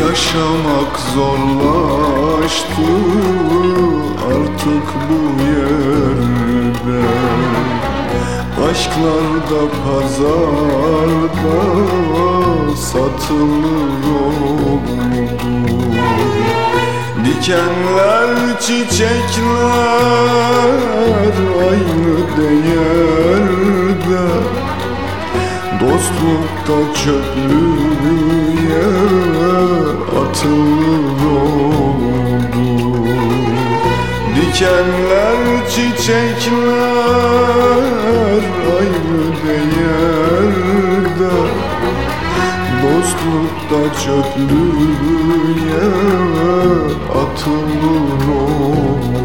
yaşamak zorlaştı. Artık bu yerde Aşklar da pazarda satılır oldu Dikenler, çiçekler aynı değerde. Dostlukta çöplüğe Dikenler, çiçekler aynı değerde. Dostlukta çöplüğe atılır oldu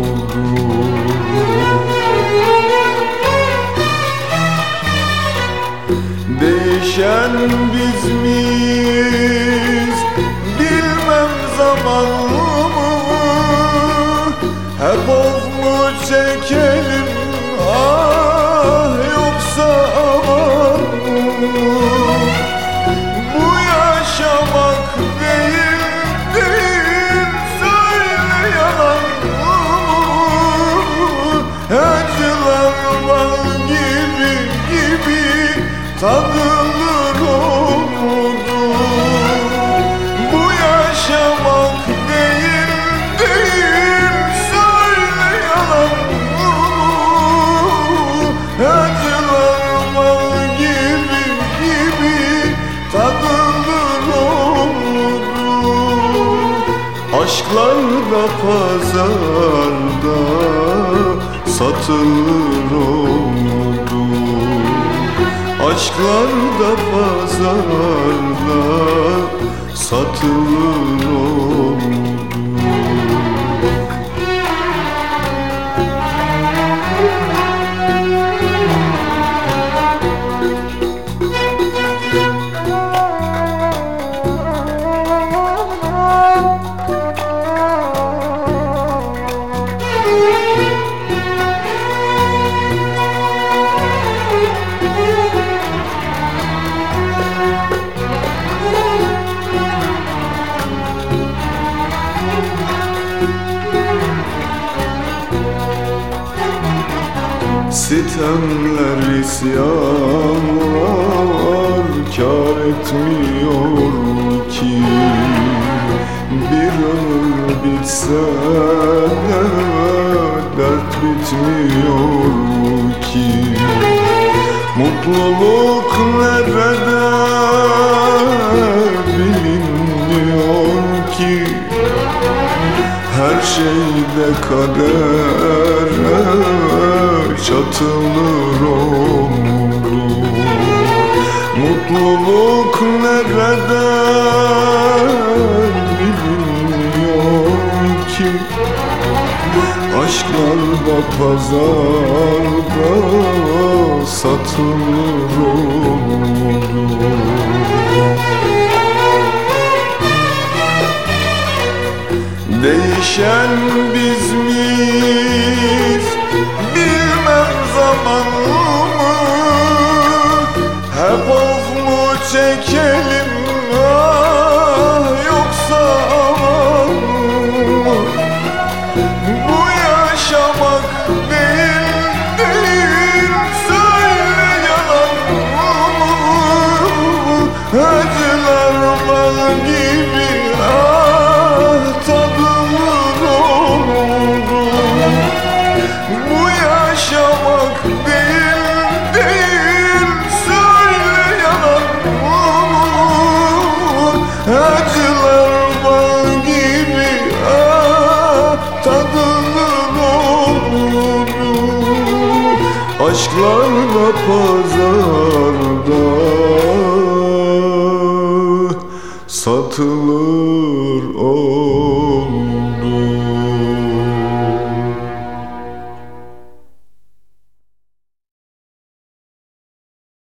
Değişen biz miyiz? Bilmem zamanı çekelim. Ah yoksa aman. Bu yaşamak değil değil söyle yalan. Mı Acılar bal gibi gibi tadılır Aşklar da pazarda satılır oldu. Aşklar da pazarda satılır oldu Sitemler isyanlar kar etmiyor ki. Bir ömür bitse de dert bitmiyor ki. Mutluluk nerede bilinmiyor ki her şeyde kadere çatılır oldu. Mutluluk nerede bilinmiyor ki? Aşklar da pazarda satılır oldu Değişen biz miyiz? Bilmem zamanı Aşklarla pazarda satılır o